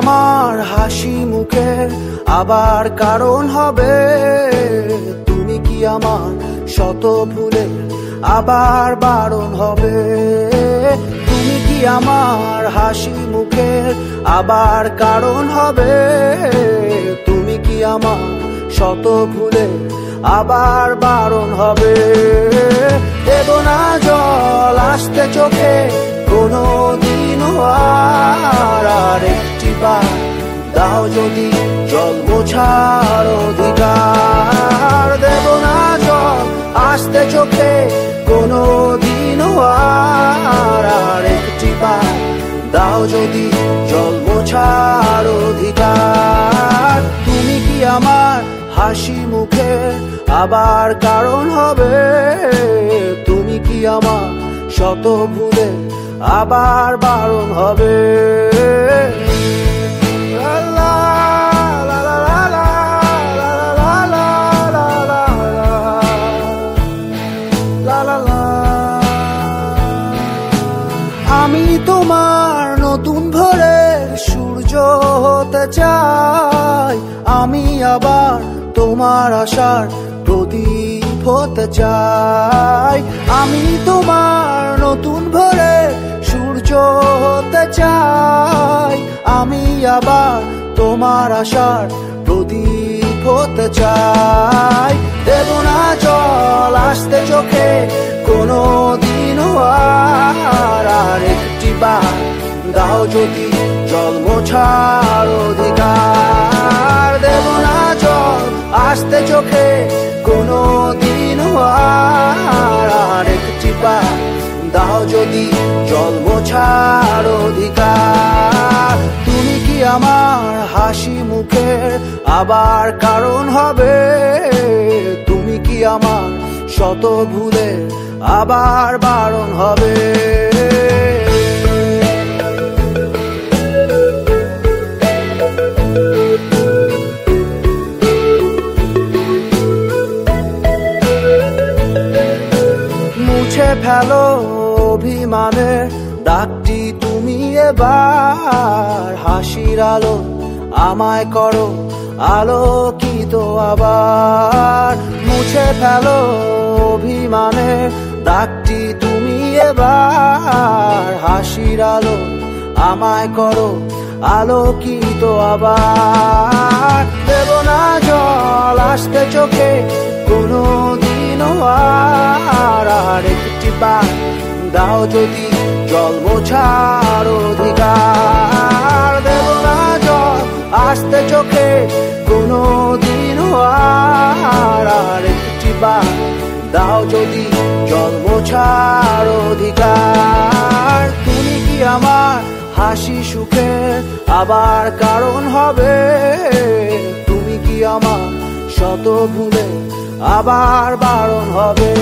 আমার হাসি মুখের আবার কারণ হবে। তুমি কি আমার শত ভুলে আবার বারণ হবে? তুমি কি আমার হাসি মুখের আবার কারণ হবে? তুমি কি আমার শত ভুলে আবার বারণ হবে? দেব না জল আসতে চোখে কোনো দিন আর আর দাও যদি জল মোছার অধিকার। দেব না জল, আসতে চোখে কোনো দিন আর একটি বার। দাও যদি জল মোছার অধিকার। তুমি কি আমার হাসি মুখে আবার কারণ হবে? তুমি কি আমার শত ভুলে আবার বারণ হবে? হতে চাই, আমি আবার তোমার আশার প্রদীপ হতে চাই। আমি তোমার নতুন ভোরের সূর্য হতে চাই, আমি আবার তোমার আশার প্রদীপ হতে চাই। দেব না জল আসতে চোখে কোনো দিন আর আর একটি বার। দাও যদি জল মোছার অধিকার দেব না জল। আসতে চোখে কোনো দিন আর বার দাও যদি জল মোছার অধিকার। তুমি কি আমার হাসি মুখের আবার কারণ হবে? তুমি কি আমার শত ভুলে আবার বারণ হবে? অভিমানের ডাকটি তুমি এবার। হাসির আলো আমায় করো, আলোকিত আবার। মুছে ফেলো অভিমানের ডাকটি তুমি এবার। হাসির আলো আমায় করো, আলোকিত আবার। দেব না জল আসতে চোখে কোনো দিন আর একটি বার দাও যদি জল মোছার অধিকার। দেব না জল আসতে চোখে কোনো দিন আর একটি বার। দাও যদি জল মোছার অধিকার। তুমি কি আমার হাসি সুখে আবার কারণ হবে? তুমি কি আমার শত ভুলে আবার বারণ হবে?